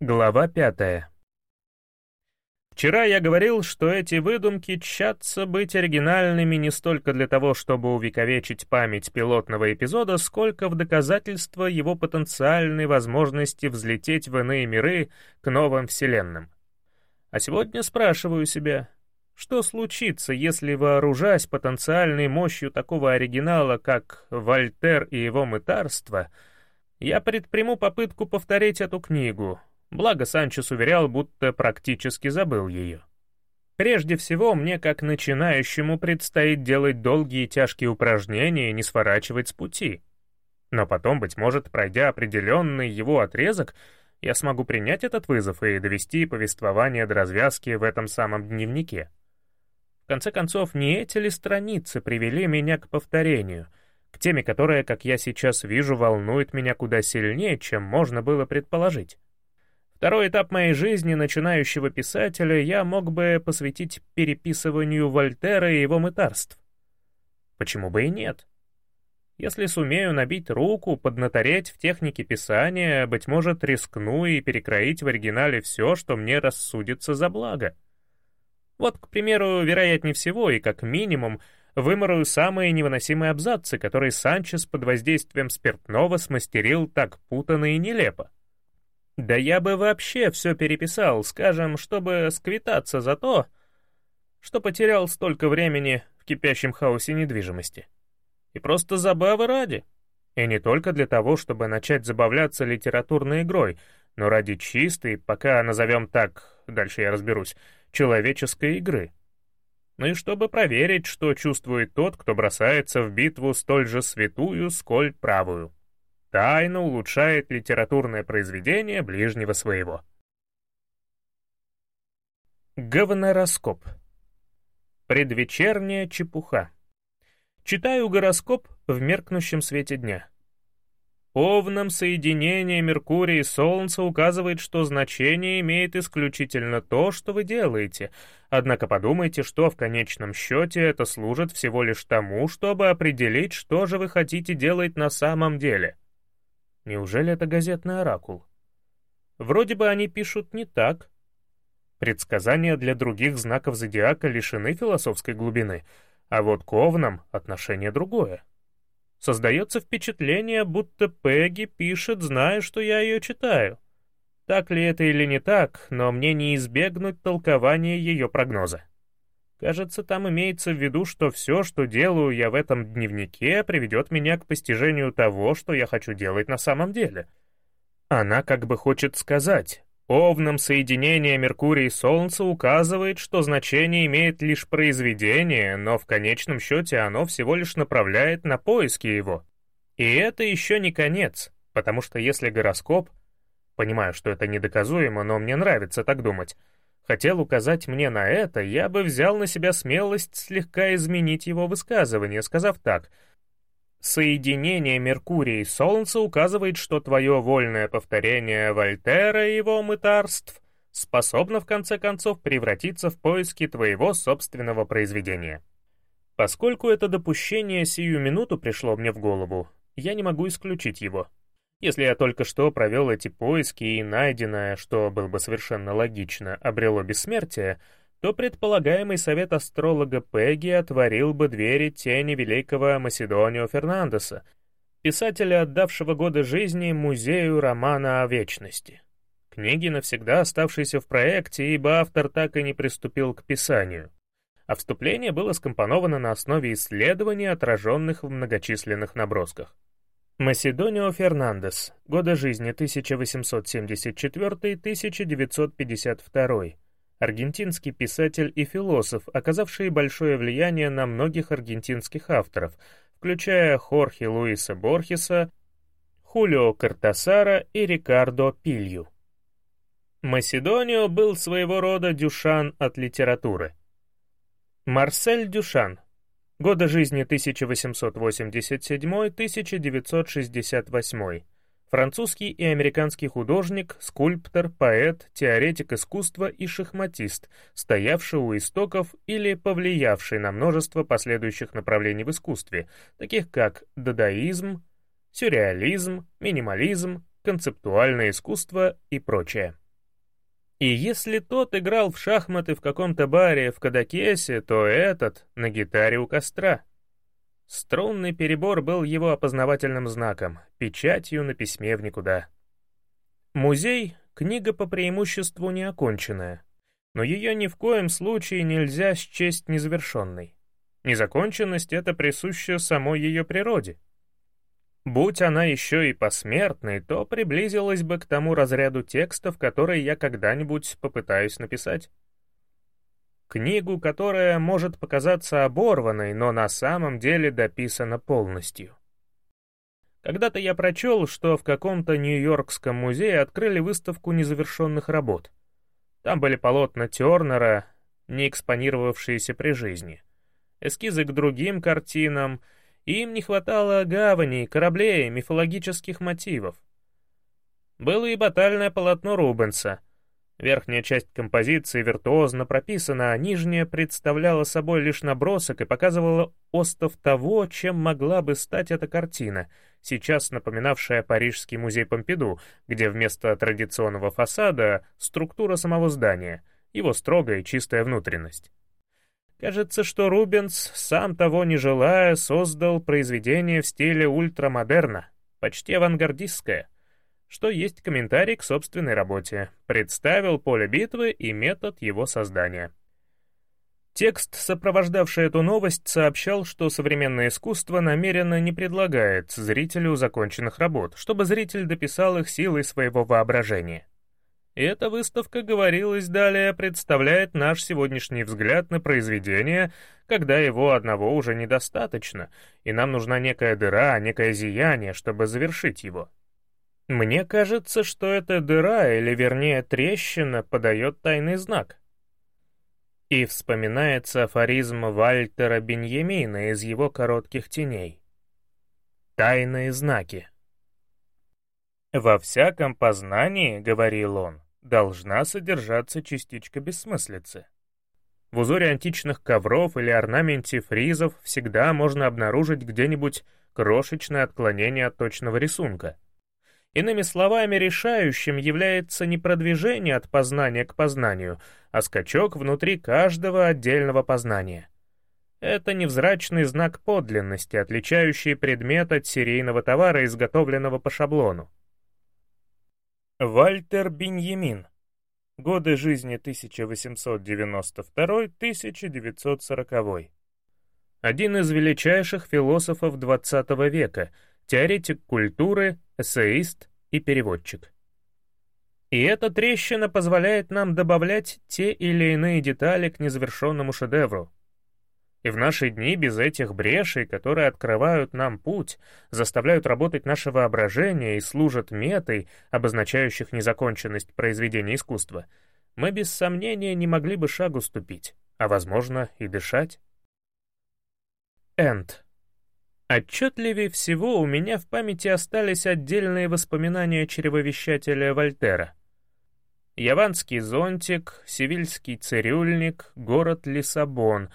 Глава пятая. Вчера я говорил, что эти выдумки тщатся быть оригинальными не столько для того, чтобы увековечить память пилотного эпизода, сколько в доказательство его потенциальной возможности взлететь в иные миры к новым вселенным. А сегодня спрашиваю себя, что случится, если, вооружаясь потенциальной мощью такого оригинала, как «Вольтер и его мытарство», я предприму попытку повторить эту книгу — Благо Санчес уверял, будто практически забыл ее. Прежде всего, мне как начинающему предстоит делать долгие тяжкие упражнения и не сворачивать с пути. Но потом, быть может, пройдя определенный его отрезок, я смогу принять этот вызов и довести повествование до развязки в этом самом дневнике. В конце концов, не эти ли страницы привели меня к повторению, к теме, которая, как я сейчас вижу, волнует меня куда сильнее, чем можно было предположить? Второй этап моей жизни начинающего писателя я мог бы посвятить переписыванию Вольтера и его мытарств. Почему бы и нет? Если сумею набить руку, поднатореть в технике писания, быть может, рискну и перекроить в оригинале все, что мне рассудится за благо. Вот, к примеру, вероятнее всего и как минимум вымораю самые невыносимые абзацы, которые Санчес под воздействием спиртного смастерил так путанно и нелепо. Да я бы вообще все переписал, скажем, чтобы сквитаться за то, что потерял столько времени в кипящем хаосе недвижимости. И просто забавы ради. И не только для того, чтобы начать забавляться литературной игрой, но ради чистой, пока назовем так, дальше я разберусь, человеческой игры. Ну и чтобы проверить, что чувствует тот, кто бросается в битву столь же святую, сколь правую тайно улучшает литературное произведение ближнего своего. Говнороскоп. Предвечерняя чепуха. Читаю гороскоп в меркнущем свете дня. Овном соединение Меркурия и Солнца указывает, что значение имеет исключительно то, что вы делаете, однако подумайте, что в конечном счете это служит всего лишь тому, чтобы определить, что же вы хотите делать на самом деле — Неужели это газетный оракул? Вроде бы они пишут не так. Предсказания для других знаков зодиака лишены философской глубины, а вот к овнам отношение другое. Создается впечатление, будто Пегги пишет, зная, что я ее читаю. Так ли это или не так, но мне не избегнуть толкования ее прогноза. Кажется, там имеется в виду, что все, что делаю я в этом дневнике, приведет меня к постижению того, что я хочу делать на самом деле. Она как бы хочет сказать, овном соединение Меркурия и Солнца указывает, что значение имеет лишь произведение, но в конечном счете оно всего лишь направляет на поиски его. И это еще не конец, потому что если гороскоп... Понимаю, что это недоказуемо, но мне нравится так думать — хотел указать мне на это, я бы взял на себя смелость слегка изменить его высказывание, сказав так. «Соединение Меркурия и Солнца указывает, что твое вольное повторение Вольтера и его мытарств способно в конце концов превратиться в поиски твоего собственного произведения». Поскольку это допущение сию минуту пришло мне в голову, я не могу исключить его. Если я только что провел эти поиски и найденное, что было бы совершенно логично, обрело бессмертие, то предполагаемый совет астролога Пегги отворил бы двери тени великого Маседонио Фернандеса, писателя, отдавшего годы жизни музею романа о вечности. Книги, навсегда оставшиеся в проекте, ибо автор так и не приступил к писанию. А вступление было скомпоновано на основе исследований, отраженных в многочисленных набросках. Маседонио Фернандес. Годы жизни 1874-1952. Аргентинский писатель и философ, оказавший большое влияние на многих аргентинских авторов, включая Хорхе Луиса Борхеса, Хулио Картасара и Рикардо Пилью. Маседонио был своего рода Дюшан от литературы. Марсель Дюшан, Годы жизни 1887-1968. Французский и американский художник, скульптор, поэт, теоретик искусства и шахматист, стоявший у истоков или повлиявший на множество последующих направлений в искусстве, таких как дадаизм, сюрреализм, минимализм, концептуальное искусство и прочее. И если тот играл в шахматы в каком-то баре в Кадакесе, то этот — на гитаре у костра — Струнный перебор был его опознавательным знаком, печатью на письме в никуда. Музей — книга по преимуществу неоконченная, но ее ни в коем случае нельзя счесть незавершенной. Незаконченность — это присуще самой ее природе. Будь она еще и посмертной, то приблизилась бы к тому разряду текстов, которые я когда-нибудь попытаюсь написать. Книгу, которая может показаться оборванной, но на самом деле дописана полностью. Когда-то я прочел, что в каком-то Нью-Йоркском музее открыли выставку незавершенных работ. Там были полотна Тернера, не экспонировавшиеся при жизни, эскизы к другим картинам, и им не хватало гаваней, кораблей, мифологических мотивов. Было и батальное полотно Рубенса — Верхняя часть композиции виртуозно прописана, а нижняя представляла собой лишь набросок и показывала остов того, чем могла бы стать эта картина, сейчас напоминавшая Парижский музей Помпиду, где вместо традиционного фасада структура самого здания, его строгая и чистая внутренность. Кажется, что Рубенс, сам того не желая, создал произведение в стиле ультрамодерна, почти авангардистское — что есть комментарий к собственной работе, представил поле битвы и метод его создания. Текст, сопровождавший эту новость, сообщал, что современное искусство намеренно не предлагает зрителю законченных работ, чтобы зритель дописал их силой своего воображения. Эта выставка, говорилось далее, представляет наш сегодняшний взгляд на произведение, когда его одного уже недостаточно, и нам нужна некая дыра, некое зияние, чтобы завершить его. Мне кажется, что эта дыра, или вернее трещина, подает тайный знак. И вспоминается афоризм Вальтера Беньямина из его коротких теней. Тайные знаки. «Во всяком познании, — говорил он, — должна содержаться частичка бессмыслицы. В узоре античных ковров или орнаменте фризов всегда можно обнаружить где-нибудь крошечное отклонение от точного рисунка — Иными словами, решающим является не продвижение от познания к познанию, а скачок внутри каждого отдельного познания. Это невзрачный знак подлинности, отличающий предмет от серийного товара, изготовленного по шаблону. Вальтер Беньямин. Годы жизни 1892-1940. Один из величайших философов XX века — теоретик культуры, эссеист и переводчик. И эта трещина позволяет нам добавлять те или иные детали к незавершенному шедевру. И в наши дни без этих брешей, которые открывают нам путь, заставляют работать наше воображение и служат метой, обозначающих незаконченность произведения искусства, мы без сомнения не могли бы шагу ступить, а, возможно, и дышать. Энд. Отчетливее всего у меня в памяти остались отдельные воспоминания чревовещателя Вольтера. Яванский зонтик, сивильский цирюльник, город Лиссабон,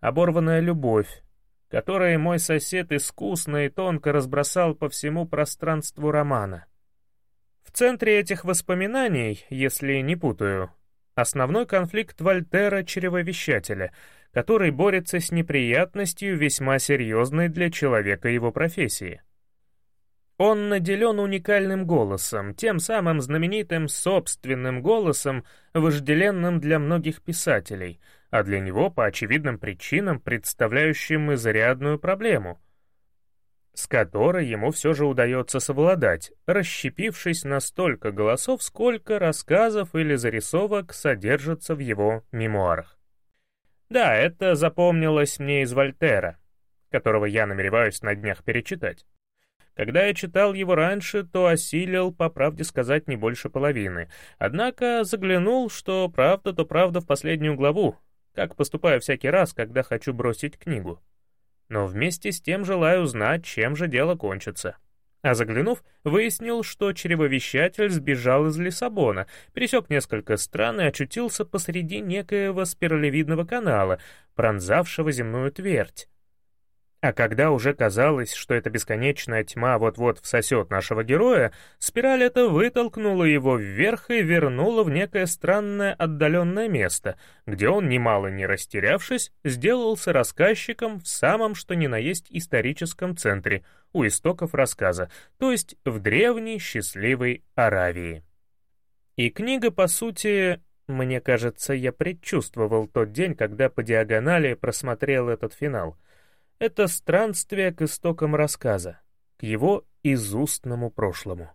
оборванная любовь, которую мой сосед искусно и тонко разбросал по всему пространству романа. В центре этих воспоминаний, если не путаю, основной конфликт Вольтера-чревовещателя — который борется с неприятностью, весьма серьезной для человека его профессии. Он наделен уникальным голосом, тем самым знаменитым собственным голосом, вожделенным для многих писателей, а для него по очевидным причинам представляющим изрядную проблему, с которой ему все же удается совладать, расщепившись на столько голосов, сколько рассказов или зарисовок содержится в его мемуарах. Да, это запомнилось мне из Вольтера, которого я намереваюсь на днях перечитать. Когда я читал его раньше, то осилил, по правде сказать, не больше половины. Однако заглянул, что правда, то правда в последнюю главу, как поступаю всякий раз, когда хочу бросить книгу. Но вместе с тем желаю узнать, чем же дело кончится. А заглянув, выяснил, что чревовещатель сбежал из Лиссабона, пересек несколько стран и очутился посреди некоего спиралевидного канала, пронзавшего земную твердь. А когда уже казалось, что эта бесконечная тьма вот-вот всосет нашего героя, спираль эта вытолкнула его вверх и вернула в некое странное отдаленное место, где он, немало не растерявшись, сделался рассказчиком в самом что ни на есть историческом центре, у истоков рассказа, то есть в древней счастливой Аравии. И книга, по сути, мне кажется, я предчувствовал тот день, когда по диагонали просмотрел этот финал — это странствие к истокам рассказа, к его изустному прошлому.